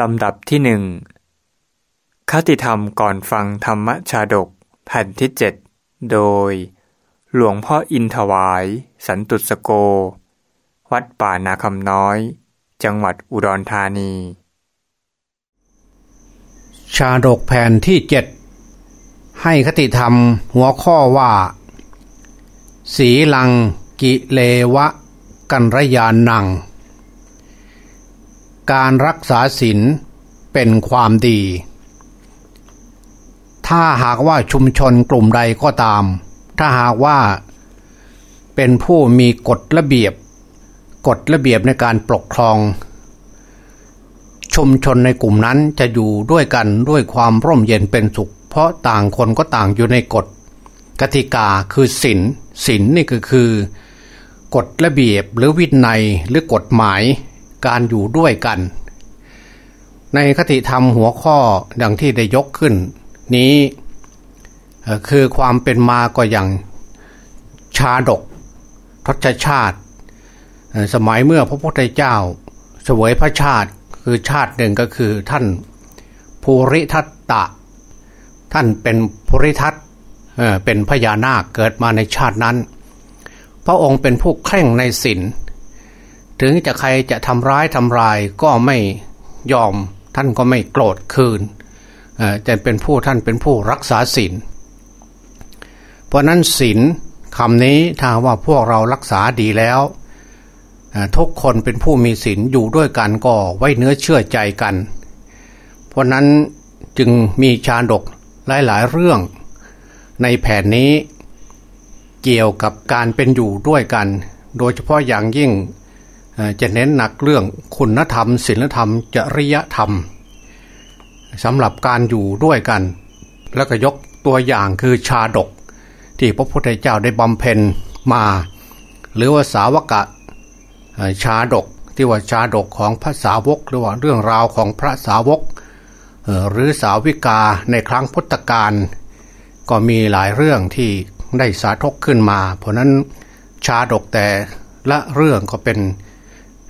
ลำดับที่หนึ่งคติธรรมก่อนฟังธรรมชาดกแผ่นที่เจ็ดโดย หลวงพ่ออินถวาย สันตุสโก วัดป่านาคำน้อย จังหวัดอุดรธานี ชาดกแผ่นที่เจ็ดให้คติธรรมหัวข้อว่า สีลังกิเลวะ กันรยานนัง การรักษาศีลเป็นความดี ถ้าหากว่าชุมชนกลุ่มใดก็ตาม ถ้าหากว่าเป็นผู้มีกฎระเบียบ กฎระเบียบในการปกครอง ชุมชนในกลุ่มนั้นจะอยู่ด้วยกันด้วยความร่มเย็นเป็นสุข เพราะต่างคนก็ต่างอยู่ในกฎกติกาคือศีลศีลนี่ก็คือกฎระเบียบหรือวินัยหรือกฎหมาย การอยู่ด้วยกัน ในคติธรรมหัวข้อดังที่ได้ยกขึ้น นี้คือความเป็นมาก็อย่างชาดกทศชาติ สมัยเมื่อพระพุทธเจ้าเสวยพระชาติคือชาติหนึ่งก็คือท่านภูริทัตตะ ท่านเป็นภูริทัตเป็นพญานาคเกิดมาในชาตินั้น พระองค์เป็นผู้เคร่งในศีล ถึงจะใครจะทำร้ายทำลายก็ไม่ยอมท่านก็ไม่โกรธคืนแต่เป็นผู้ท่านเป็นผู้รักษาศีลเพราะนั้นศีลคำนี้ถ้าว่าพวกเรารักษาดีแล้วทุกคนเป็นผู้มีศีลอยู่ด้วยกันก็ไว้เนื้อเชื่อใจกัน เพราะนั้นจึงมีชาดกหลาย ๆ เรื่องในแผนนี้เกี่ยวกับการเป็นอยู่ด้วยกัน โดยเฉพาะอย่างยิ่ง จะเน้นหนักเรื่องคุณธรรมศีลธรรม จริยธรรมสำหรับการอยู่ด้วยกัน แล้วก็ยกตัวอย่างคือชาดก ที่พระพุทธเจ้าได้บำเพ็ญมา หรือว่าสาวกะชาดกที่ว่าชาดกของพระสาวก หรือว่าเรื่องราวของพระสาวก หรือสาวิกาในครั้งพุทธกาลก็มีหลายเรื่องที่ได้สาธกขึ้นมา เพราะนั้นชาดกแต่ละเรื่องก็เป็น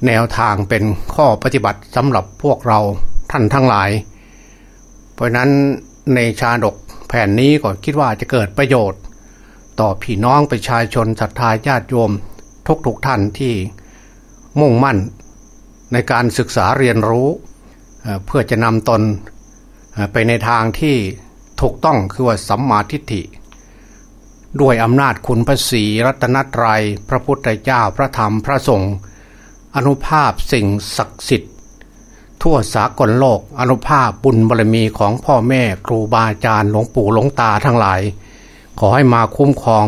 แนวทางเป็นข้อปฏิบัติสำหรับพวกเราท่านทั้งหลาย เพราะนั้นในชาดกแผ่นนี้ก็คิดว่าจะเกิดประโยชน์ ต่อพี่น้องประชาชนศรัทธาญาติโยมทุกทุกท่านที่มุ่งมั่นในการศึกษาเรียนรู้เพื่อจะนำตนไปในทางที่ถูกต้องคือว่าสัมมาทิฏฐิ ด้วยอำนาจคุณพระศรีรัตนตรยัยพระพุทธเจ้าพระธรรมพระสงฆ์ อนุภาพสิ่งศักดิ์สิทธิ์ ทั่วสากลโลกอนุภาพบุญบารมีของพ่อแม่ครูบาอาจารย์หลวงปู่หลวงตาทั้งหลาย ขอให้มาคุ้มครอง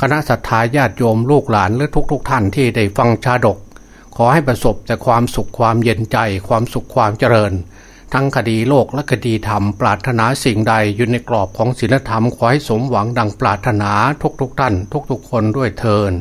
คณะสัตยาญาติโยมลูกหลานและทุกๆทท่านที่ได้ฟังชาดก ขอให้ประสบแต่ความสุขความเย็นใจความสุขความเจริญ ทั้งคดีโลกและคดีธรรม ปรารถนาสิ่งใดอยู่ในกรอบของศีลธรรมขอให้สมหวังดังปรารถนาทุกๆทท่าน ทุกๆคนด้วยเทิน